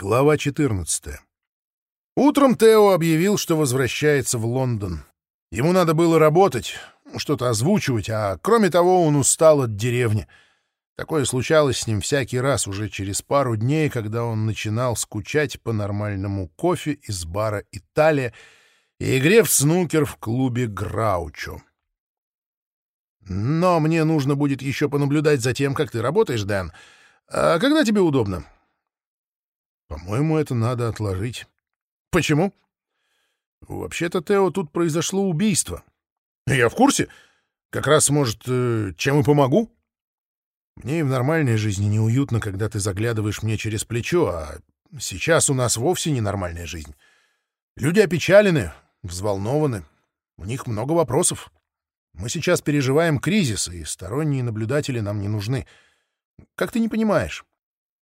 Глава 14. Утром Тео объявил, что возвращается в Лондон. Ему надо было работать, ну, что-то озвучивать, а кроме того он устал от деревни. Такое случалось с ним всякий раз уже через пару дней, когда он начинал скучать по нормальному кофе из бара «Италия» и игре в снукер в клубе «Граучо». «Но мне нужно будет еще понаблюдать за тем, как ты работаешь, Дэн. А когда тебе удобно?» По-моему, это надо отложить. Почему? Вообще-то, Тео, тут произошло убийство. Я в курсе. Как раз, может, э, чем и помогу? Мне и в нормальной жизни неуютно, когда ты заглядываешь мне через плечо, а сейчас у нас вовсе ненормальная жизнь. Люди опечалены, взволнованы, у них много вопросов. Мы сейчас переживаем кризис, и сторонние наблюдатели нам не нужны. Как ты не понимаешь?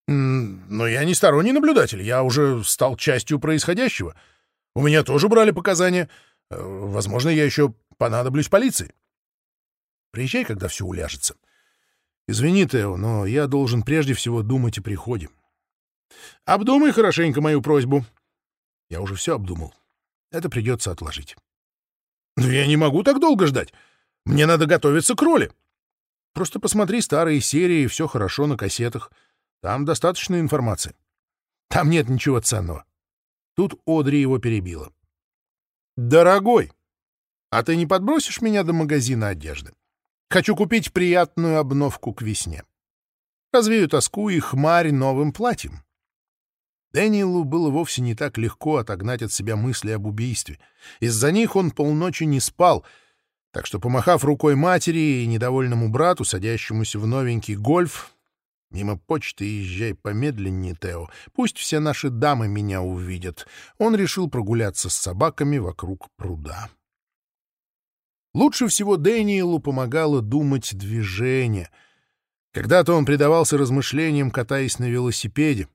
Но я не сторонний наблюдатель, я уже стал частью происходящего. У меня тоже брали показания. Э, возможно, я еще понадоблюсь полиции. Приезжай, когда все уляжется. Извини, Тео, но я должен прежде всего думать о приходе. Обдумай хорошенько мою просьбу. Я уже все обдумал. Это придется отложить. Но я не могу так долго ждать. Мне надо готовиться к роли. Просто посмотри старые серии «Все хорошо» на кассетах — там достаточно информации. Там нет ничего ценного. Тут Одри его перебила. «Дорогой, а ты не подбросишь меня до магазина одежды? Хочу купить приятную обновку к весне. Развею тоску и хмарь новым платьем». Дэниелу было вовсе не так легко отогнать от себя мысли об убийстве. Из-за них он полночи не спал, так что, помахав рукой матери и недовольному брату, садящемуся в новенький гольф, Мимо почты езжай помедленнее, Тео. Пусть все наши дамы меня увидят. Он решил прогуляться с собаками вокруг пруда. Лучше всего Дэниелу помогало думать движение. Когда-то он предавался размышлениям, катаясь на велосипеде.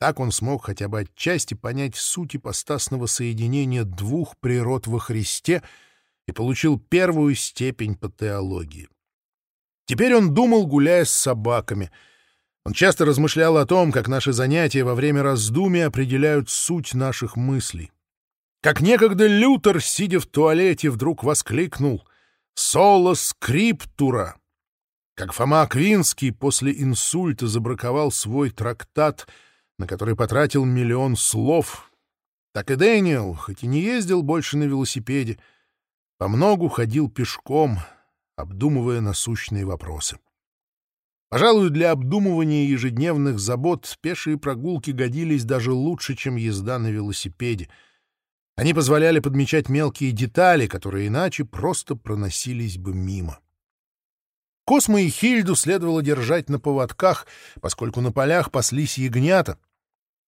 Так он смог хотя бы отчасти понять суть ипостасного соединения двух природ во Христе и получил первую степень по теологии. Теперь он думал, гуляя с собаками — Он часто размышлял о том, как наши занятия во время раздумий определяют суть наших мыслей. Как некогда Лютер, сидя в туалете, вдруг воскликнул «Соло скриптура!» Как Фома Аквинский после инсульта забраковал свой трактат, на который потратил миллион слов. Так и Дэниел, хоть и не ездил больше на велосипеде, по многу ходил пешком, обдумывая насущные вопросы. Пожалуй, для обдумывания ежедневных забот пешие прогулки годились даже лучше, чем езда на велосипеде. Они позволяли подмечать мелкие детали, которые иначе просто проносились бы мимо. Космо и Хильду следовало держать на поводках, поскольку на полях паслись ягнята.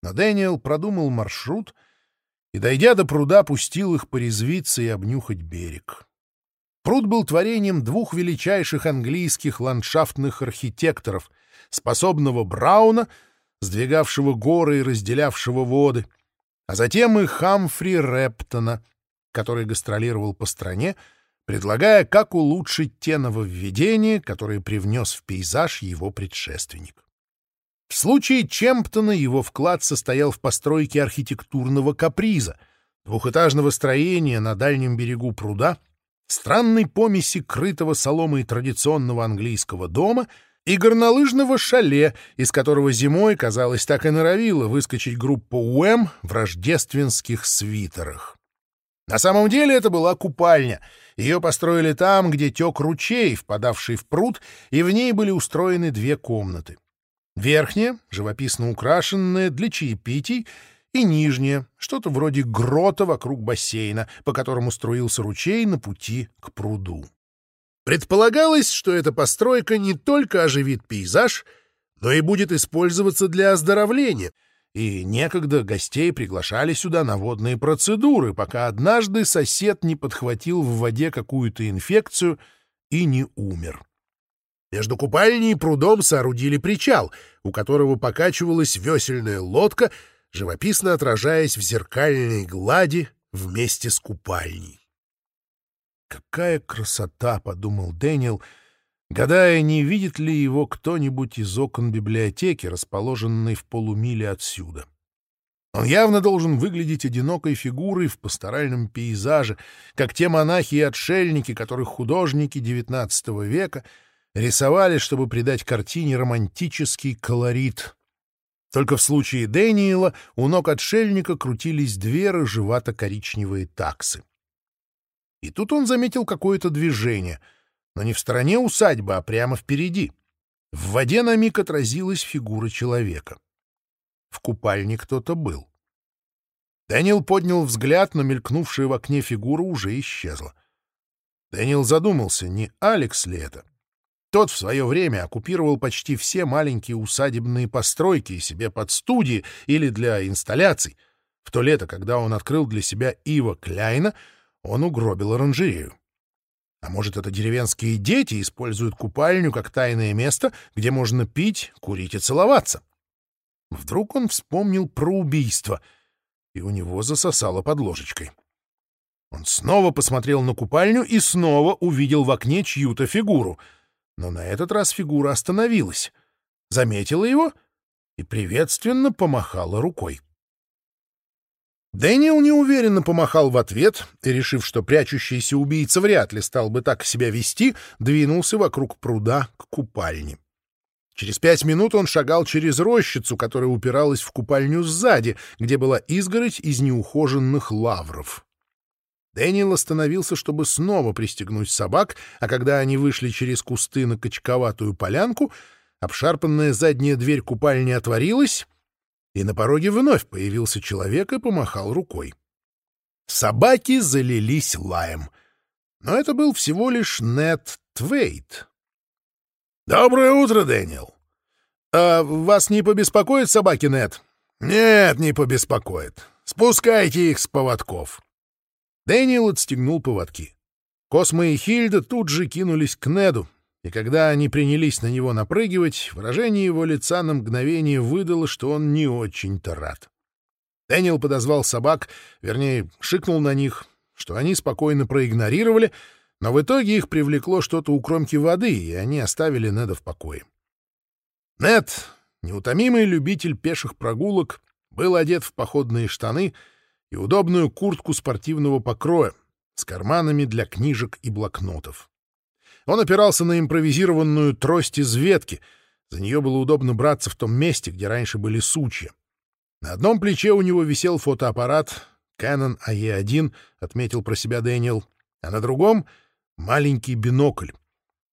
Но Дэниел продумал маршрут и, дойдя до пруда, пустил их порезвиться и обнюхать берег. Пруд был творением двух величайших английских ландшафтных архитекторов, способного Брауна, сдвигавшего горы и разделявшего воды, а затем и Хамфри Рептона, который гастролировал по стране, предлагая, как улучшить те нововведения, которые привнес в пейзаж его предшественник. В случае Чемптона его вклад состоял в постройке архитектурного каприза, двухэтажного строения на дальнем берегу пруда — странной помеси крытого соломой традиционного английского дома и горнолыжного шале, из которого зимой, казалось, так и норовила выскочить группа Уэм в рождественских свитерах. На самом деле это была купальня. Ее построили там, где тек ручей, впадавший в пруд, и в ней были устроены две комнаты. Верхняя, живописно украшенная для чаепитий, и нижнее, что-то вроде грота вокруг бассейна, по которому струился ручей на пути к пруду. Предполагалось, что эта постройка не только оживит пейзаж, но и будет использоваться для оздоровления, и некогда гостей приглашали сюда на водные процедуры, пока однажды сосед не подхватил в воде какую-то инфекцию и не умер. Между купальней и прудом соорудили причал, у которого покачивалась весельная лодка — живописно отражаясь в зеркальной глади вместе с купальней. «Какая красота!» — подумал Дэниел, гадая, не видит ли его кто-нибудь из окон библиотеки, расположенной в полумиле отсюда. Он явно должен выглядеть одинокой фигурой в пасторальном пейзаже, как те монахи и отшельники, которых художники XIX века рисовали, чтобы придать картине романтический колорит — только в случае Дэниела у ног отшельника крутились две рыжевато-коричневые таксы. И тут он заметил какое-то движение, но не в стороне усадьбы, а прямо впереди. В воде на миг отразилась фигура человека. В купальне кто-то был. Дэниел поднял взгляд, но мелькнувшая в окне фигура уже исчезла. Дэниел задумался, не Алекс ли это? Тот в свое время оккупировал почти все маленькие усадебные постройки себе под студии или для инсталляций. В то лето, когда он открыл для себя Ива Кляйна, он угробил оранжерею. А может, это деревенские дети используют купальню как тайное место, где можно пить, курить и целоваться? Вдруг он вспомнил про убийство, и у него засосало под ложечкой. Он снова посмотрел на купальню и снова увидел в окне чью-то фигуру — но на этот раз фигура остановилась, заметила его и приветственно помахала рукой. Дэниел неуверенно помахал в ответ и, решив, что прячущийся убийца вряд ли стал бы так себя вести, двинулся вокруг пруда к купальне. Через пять минут он шагал через рощицу, которая упиралась в купальню сзади, где была изгородь из неухоженных лавров. Дэниел остановился, чтобы снова пристегнуть собак, а когда они вышли через кусты на качковатую полянку, обшарпанная задняя дверь купальни отворилась, и на пороге вновь появился человек и помахал рукой. Собаки залились лаем. Но это был всего лишь Нед Твейт. «Доброе утро, Дэниел!» «А вас не побеспокоят собаки, Нед?» «Нет, не побеспокоит. Спускайте их с поводков». Дэниел отстегнул поводки. Космо и Хильда тут же кинулись к Неду, и когда они принялись на него напрыгивать, выражение его лица на мгновение выдало, что он не очень-то рад. Дэниел подозвал собак, вернее, шикнул на них, что они спокойно проигнорировали, но в итоге их привлекло что-то у кромки воды, и они оставили Неда в покое. Нед, неутомимый любитель пеших прогулок, был одет в походные штаны — и удобную куртку спортивного покроя с карманами для книжек и блокнотов. Он опирался на импровизированную трость из ветки. За нее было удобно браться в том месте, где раньше были сучья. На одном плече у него висел фотоаппарат Canon AE-1, отметил про себя Дэниел, а на другом — маленький бинокль.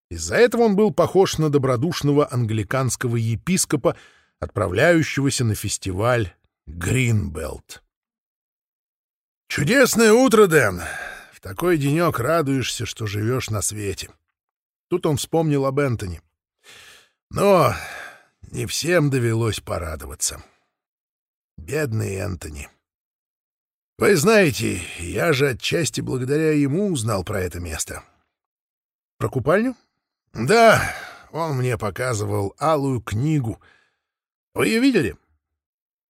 Из-за этого он был похож на добродушного англиканского епископа, отправляющегося на фестиваль Гринбелт. «Чудесное утро, Дэн! В такой денек радуешься, что живешь на свете». Тут он вспомнил об Энтони. Но не всем довелось порадоваться. Бедный Энтони. Вы знаете, я же отчасти благодаря ему узнал про это место. Про купальню? Да, он мне показывал алую книгу. Вы ее видели? —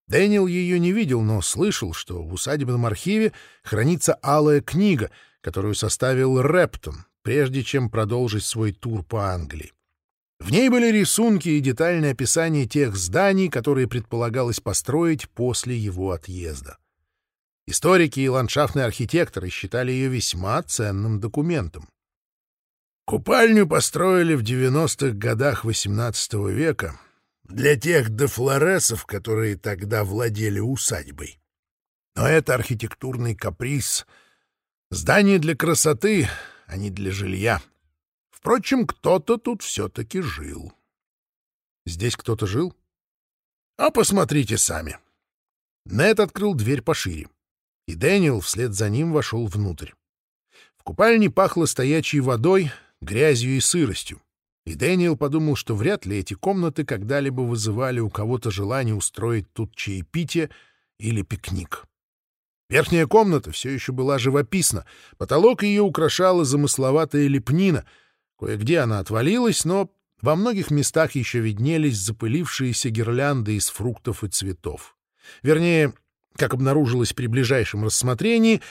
Дэниел ее не видел, но слышал, что в усадебном архиве хранится алая книга, которую составил Рептон, прежде чем продолжить свой тур по Англии. В ней были рисунки и детальное описание тех зданий, которые предполагалось построить после его отъезда. Историки и ландшафтные архитекторы считали ее весьма ценным документом. Купальню построили в 90-х годах XVIII века для тех дефлоресов, которые тогда владели усадьбой. Но это архитектурный каприз. Здание для красоты, а не для жилья. Впрочем, кто-то тут все-таки жил. Здесь кто-то жил? А посмотрите сами. Нед открыл дверь пошире, и Дэниел вслед за ним вошел внутрь. В купальне пахло стоячей водой, грязью и сыростью. и Дэниел подумал, что вряд ли эти комнаты когда-либо вызывали у кого-то желание устроить тут чаепитие или пикник. Верхняя комната все еще была живописна, потолок ее украшала замысловатая лепнина. Кое-где она отвалилась, но во многих местах еще виднелись запылившиеся гирлянды из фруктов и цветов. Вернее, как обнаружилось при ближайшем рассмотрении,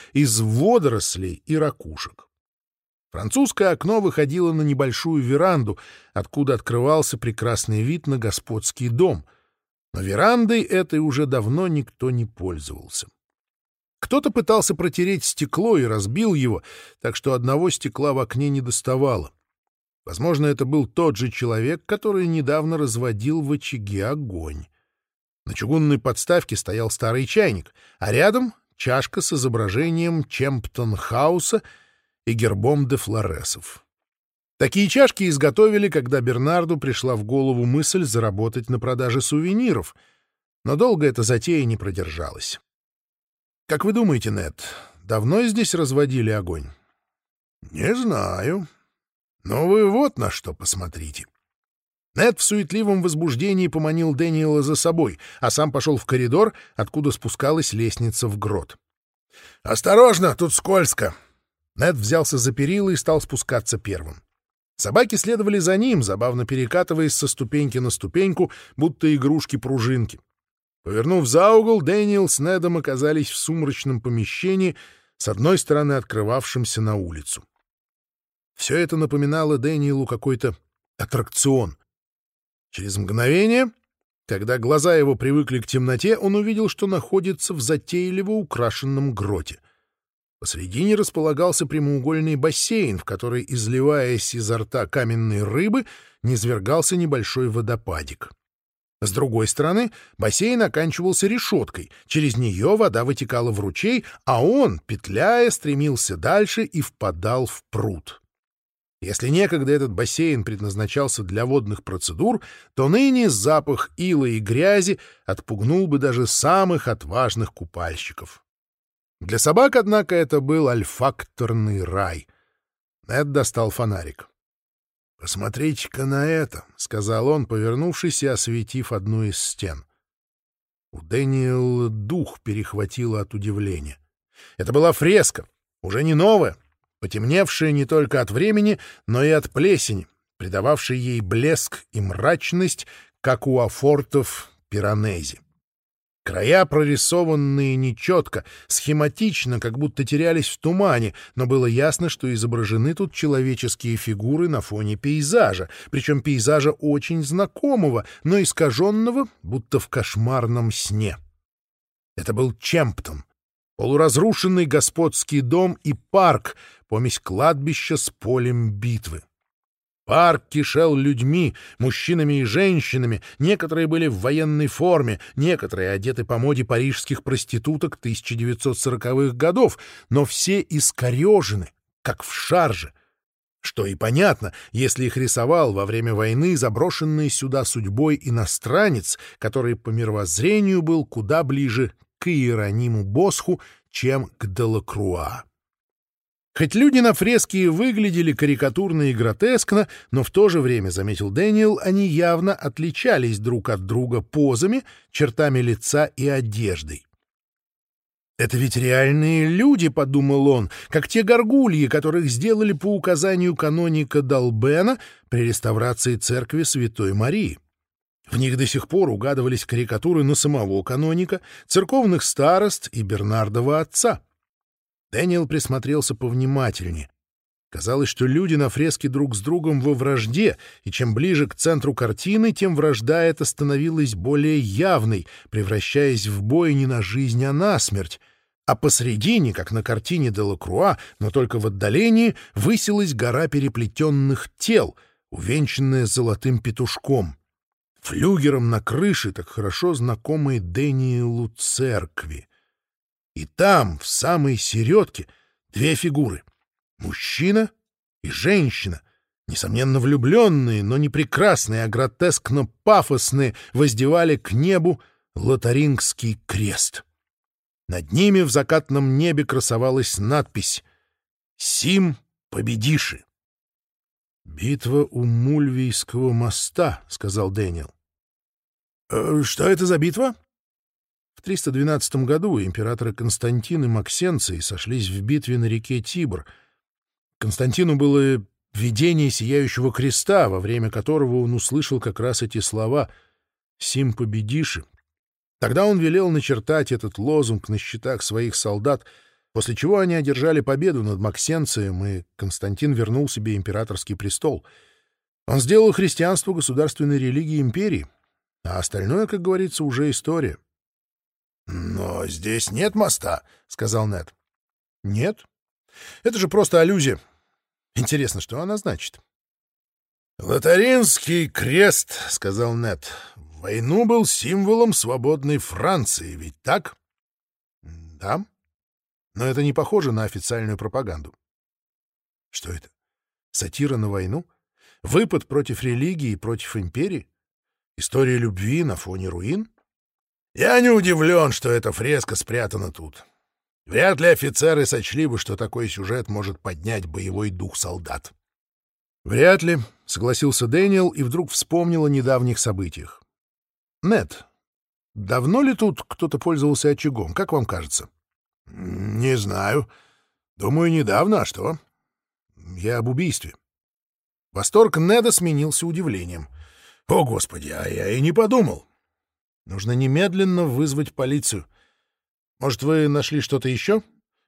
Французское окно выходило на небольшую веранду, откуда открывался прекрасный вид на господский дом. Но верандой этой уже давно никто не пользовался. Кто-то пытался протереть стекло и разбил его, так что одного стекла в окне не доставало. Возможно, это был тот же человек, который недавно разводил в очаге огонь. На чугунной подставке стоял старый чайник, а рядом — чашка с изображением Чемптон-хауса — и гербом де Флоресов. Такие чашки изготовили, когда Бернарду пришла в голову мысль заработать на продаже сувениров, но долго эта затея не продержалась. Как вы думаете, Нед, давно здесь разводили огонь? Не знаю. Но вы вот на что посмотрите. Нед в суетливом возбуждении поманил Дэниела за собой, а сам пошел в коридор, откуда спускалась лестница в грот. «Осторожно, тут скользко!» Нед взялся за перила и стал спускаться первым. Собаки следовали за ним, забавно перекатываясь со ступеньки на ступеньку, будто игрушки-пружинки. Повернув за угол, Дэниел с Недом оказались в сумрачном помещении, с одной стороны открывавшемся на улицу. Все это напоминало Дэниелу какой-то аттракцион. Через мгновение, когда глаза его привыкли к темноте, он увидел, что находится в затейливо украшенном гроте. Посредине располагался прямоугольный бассейн, в который, изливаясь изо рта каменной рыбы, низвергался небольшой водопадик. С другой стороны, бассейн оканчивался решеткой, через нее вода вытекала в ручей, а он, петляя, стремился дальше и впадал в пруд. Если некогда этот бассейн предназначался для водных процедур, то ныне запах ила и грязи отпугнул бы даже самых отважных купальщиков. Для собак, однако, это был альфакторный рай. Эд достал фонарик. «Посмотрите-ка на это», — сказал он, повернувшись и осветив одну из стен. У Дэниела дух перехватило от удивления. Это была фреска, уже не новая, потемневшая не только от времени, но и от плесени, придававшая ей блеск и мрачность, как у афортов Пиранези. Края прорисованные нечетко, схематично, как будто терялись в тумане, но было ясно, что изображены тут человеческие фигуры на фоне пейзажа, причем пейзажа очень знакомого, но искаженного, будто в кошмарном сне. Это был Чемптон, полуразрушенный господский дом и парк, помесь кладбища с полем битвы. Парк кишел людьми, мужчинами и женщинами, некоторые были в военной форме, некоторые одеты по моде парижских проституток 1940-х годов, но все искорежены, как в шарже. Что и понятно, если их рисовал во время войны заброшенный сюда судьбой иностранец, который по мировоззрению был куда ближе к Иерониму Босху, чем к Делакруа. Хоть люди на фреске выглядели карикатурно и гротескно, но в то же время, заметил Дэниел, они явно отличались друг от друга позами, чертами лица и одеждой. «Это ведь реальные люди», — подумал он, «как те горгульи, которых сделали по указанию каноника Долбена при реставрации церкви Святой Марии». В них до сих пор угадывались карикатуры на самого каноника, церковных старост и Бернардова отца — Дэниел присмотрелся повнимательнее. Казалось, что люди на фреске друг с другом во вражде, и чем ближе к центру картины, тем вражда эта становилась более явной, превращаясь в бой не на жизнь, а на смерть. А посредине, как на картине Делакруа, но только в отдалении, высилась гора переплетенных тел, увенчанная золотым петушком. Флюгером на крыше так хорошо знакомой Дэниелу церкви — и там, в самой середке, две фигуры. Мужчина и женщина, несомненно влюбленные, но не прекрасные, а гротескно-пафосные, воздевали к небу лотарингский крест. Над ними в закатном небе красовалась надпись «Сим победиши». «Битва у Мульвийского моста», — сказал Дэниел. «Э, «Что это за битва?» В 312 году императоры Константин и Максенций сошлись в битве на реке Тибр. Константину было видение сияющего креста, во время которого он услышал как раз эти Но «Здесь нет моста», — сказал Нед. «Нет? Это же просто аллюзия. Интересно, что она значит?» «Лотаринский крест», — сказал Нед. «Войну был символом свободной Франции, ведь так?» «Да. Но это не похоже на официальную пропаганду». «Что это? Сатира на войну? Выпад против религии и против империи? История любви на фоне руин?» Я не удивлен, что эта фреска спрятана тут. Вряд ли офицеры сочли бы, что такой сюжет может поднять боевой дух солдат. Вряд ли, — согласился Дэниел и вдруг вспомнил о недавних событиях. Нет, давно ли тут кто-то пользовался очагом, как вам кажется? — Не знаю. Думаю, недавно, а что? — Я об убийстве. Восторг Неда сменился удивлением. — О, Господи, а я и не подумал. Нужно немедленно вызвать полицию. Может, вы нашли что-то еще?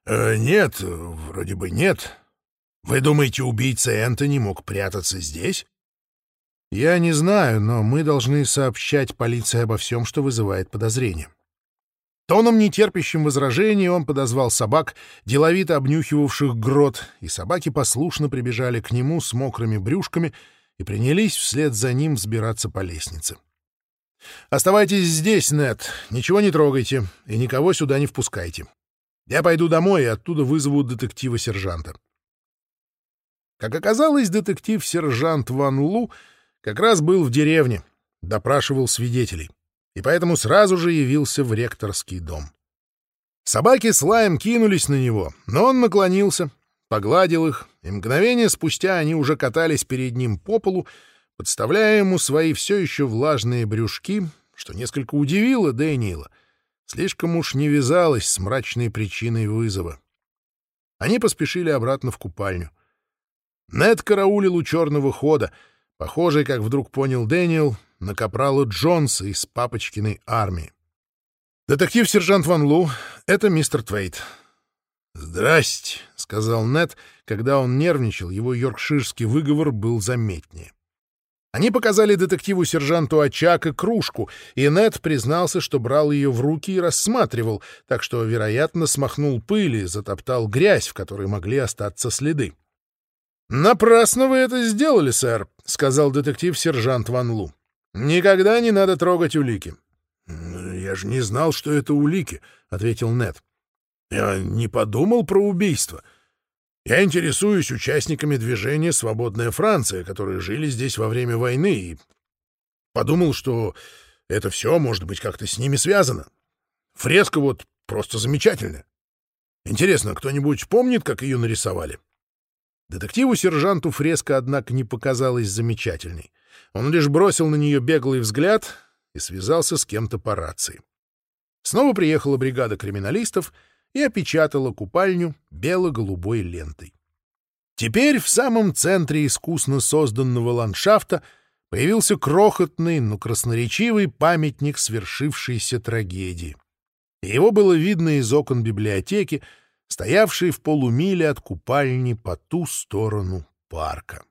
Э, нет, вроде бы нет. Вы думаете, убийца Энтони мог прятаться здесь? Я не знаю, но мы должны сообщать полиции обо всем, что вызывает подозрение. Тоном, нетерпящим возражений, он подозвал собак, деловито обнюхивавших грот, и собаки послушно прибежали к нему с мокрыми брюшками и принялись вслед за ним взбираться по лестнице. — «Оставайтесь здесь, Нет. Ничего не трогайте и никого сюда не впускайте. Я пойду домой и оттуда вызову детектива-сержанта». Как оказалось, детектив-сержант Ван Лу как раз был в деревне, допрашивал свидетелей, и поэтому сразу же явился в ректорский дом. Собаки с лаем кинулись на него, но он наклонился, погладил их, и мгновение спустя они уже катались перед ним по полу, подставляя ему свои все еще влажные брюшки, что несколько удивило Дэниела, слишком уж не вязалось с мрачной причиной вызова. Они поспешили обратно в купальню. Нед караулил у черного хода, похожий, как вдруг понял Дэниел, на капрала Джонса из папочкиной армии. «Детектив-сержант Ван Лу, это мистер Твейт». «Здрасте», — Они показали детективу сержанту и кружку, и Нед признался, что брал ее в руки и рассматривал, так что, вероятно, смахнул пыль и затоптал грязь, в которой могли остаться следы. «Напрасно вы это сделали, сэр», — сказал детектив-сержант Ван Лу. «Никогда не надо трогать улики». «Я же не знал, что это улики», — ответил Нед. «Я не подумал про убийство». Я интересуюсь участниками движения «Свободная Франция», которые жили здесь во время войны, и подумал, что это все, может быть, как-то с ними связано. Фреска вот просто замечательная. Интересно, кто-нибудь помнит, как ее нарисовали? Детективу-сержанту фреска, однако, не показалась замечательной. Он лишь бросил на нее беглый взгляд и связался с кем-то по рации. Снова приехала бригада криминалистов — и опечатала купальню бело-голубой лентой. Теперь в самом центре искусно созданного ландшафта появился крохотный, но красноречивый памятник свершившейся трагедии. Его было видно из окон библиотеки, стоявшей в полумиле от купальни по ту сторону парка.